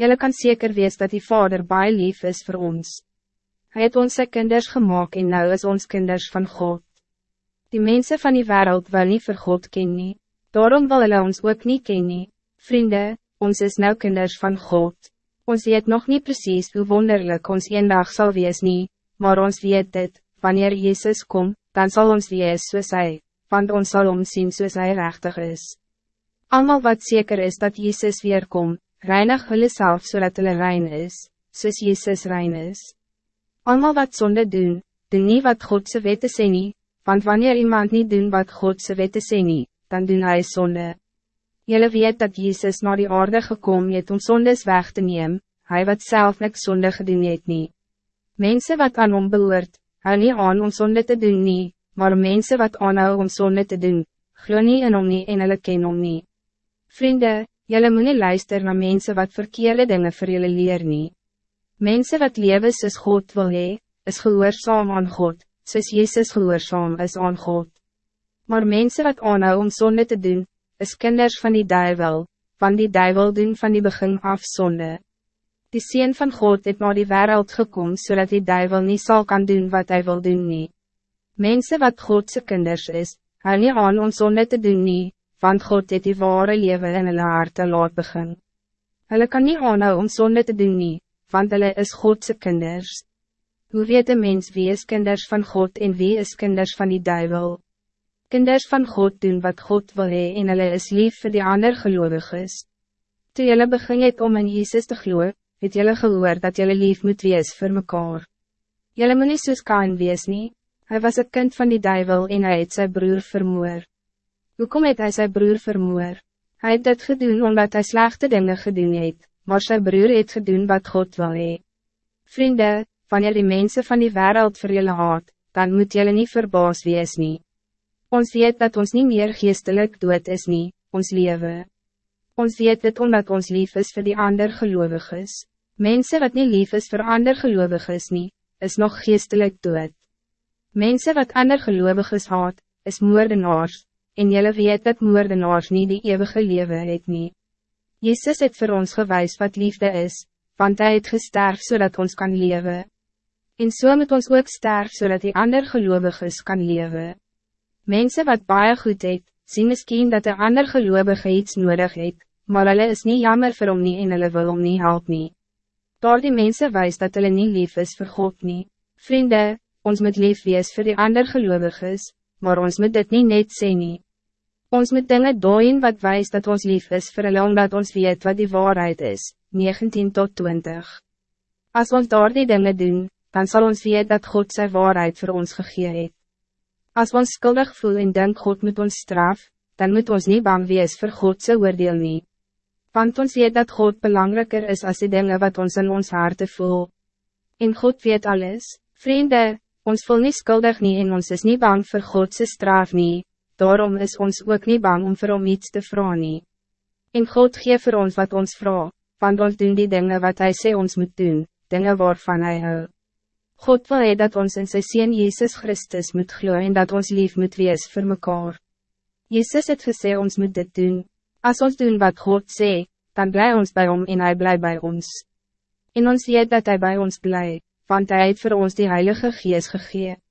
Jelle kan zeker wees dat die Vader baie lief is voor ons. Hij het onze kinders gemaakt en nou is ons kinders van God. Die mensen van die wereld wil niet voor God kennen. Daarom wil hulle ons ook niet kennen. Vrienden, ons is nou kinders van God. Ons weet nog niet precies hoe wonderlijk ons een dag zal wees nie, maar ons weet dit, wanneer Jezus komt, dan zal ons wees soos hy, want ons zal omzien soos hy rechtig is. Almal wat zeker is dat Jezus weer komt, reinig hulle self so hulle rein is, soos Jezus rein is. Almal wat zonde doen, doen niet wat Godse wette sê nie, want wanneer iemand niet doen wat Godse wette sê nie, dan doen hij zonde. Jelle weet dat Jezus naar die aarde gekomen het om zondes weg te nemen, hij wat zelf niks zonde gedoen het nie. Mensen wat aan hom behoort, hou nie aan om zonde te doen nie, maar mensen wat aanhou om zonde te doen, glo nie in hom nie en hulle ken hom nie. Vrienden, jelle moet nie luister na mensen wat verkeerde dingen vir jylle leer nie. Mensen wat leven soos God wil hee, is gehoorzaam aan God, soos Jezus gehoorzaam is aan God. Maar mensen wat aanhou om zonde te doen, is kinders van die duivel, van die duivel doen van die begin af zonde. Die Seen van God het naar die wereld gekomen, zodat die duivel niet zal kan doen wat hij wil doen nie. Mensen wat Godse kinders is, hou nie aan om zonde te doen nie, want God het die ware leven in hulle harte laat begin. Hulle kan niet aanhou om zonde te doen nie, want hulle is Godse kinders. Hoe weet een mens wie is kinders van God en wie is kinders van die duivel? Kinders van God doen wat God wil hee en hulle is lief voor die ander geloviges. Toe jylle begin het om in Jezus te gloe, het jylle gehoor dat jylle lief moet wees voor mekaar. Jylle moet nie soos Kain wees nie, hy was een kind van die duivel en hy het sy broer vermoor. Hoekom het hy sy broer vermoor? Hij het dit gedoen omdat hij slechte dingen gedoen het, maar sy broer het gedoen wat God wil hee. Vrienden, wanneer die mensen van die wereld vir jylle haat, dan moet jylle nie verbaas wees nie. Ons weet dat ons niet meer geestelijk dood is nie, ons leven. Ons weet het omdat ons lief is voor die ander gelovig is. Mensen wat niet lief is voor ander gelovig is nie, is nog geestelijk dood. Mensen wat ander gelovig is haat, is moordenaars, en jylle weet dat moordenaars niet die eeuwige leven het nie. Jezus het voor ons gewijs wat liefde is, want hij het gesterf zodat ons kan leven. En so moet ons ook sterf zodat die ander gelovig is kan leven. Mensen wat baie goed het, sien miskien dat de ander geloovige iets nodig het, maar hulle is niet jammer vir hom nie en hulle wil hom nie help nie. Daar die mense wijs dat hulle nie lief is vir God nie. Vrienden, ons moet lief wees vir die ander geloviges, maar ons moet dit niet net sê nie. Ons moet dingen doen wat wijs dat ons lief is vir hulle omdat ons weet wat die waarheid is, 19 tot 20. Als ons daar die dingen doen, dan zal ons weet dat God zijn waarheid voor ons gegeven heeft. Als we ons skuldig voel en denk God moet ons straf, dan moet ons niet bang wees voor Godse oordeel nie. Want ons weet dat God belangrijker is als die dingen wat ons in ons harte voel. En God weet alles, vrienden, ons voel niet skuldig nie en ons is niet bang voor Godse straf nie, daarom is ons ook niet bang om vir hom iets te vragen nie. En God geeft voor ons wat ons vraagt, want ons doen die dingen wat hij sê ons moet doen, dingen waarvan hij houdt. God wil hee dat ons in sy Seen Jezus Christus moet gloeien en dat ons lief moet wees voor mekaar. Jezus het gesê ons moet dit doen. Als ons doen wat God sê, dan blij ons bij om en hij blij bij ons. En ons weet dat hij bij ons blij, want hij het voor ons die Heilige Geest gegeven.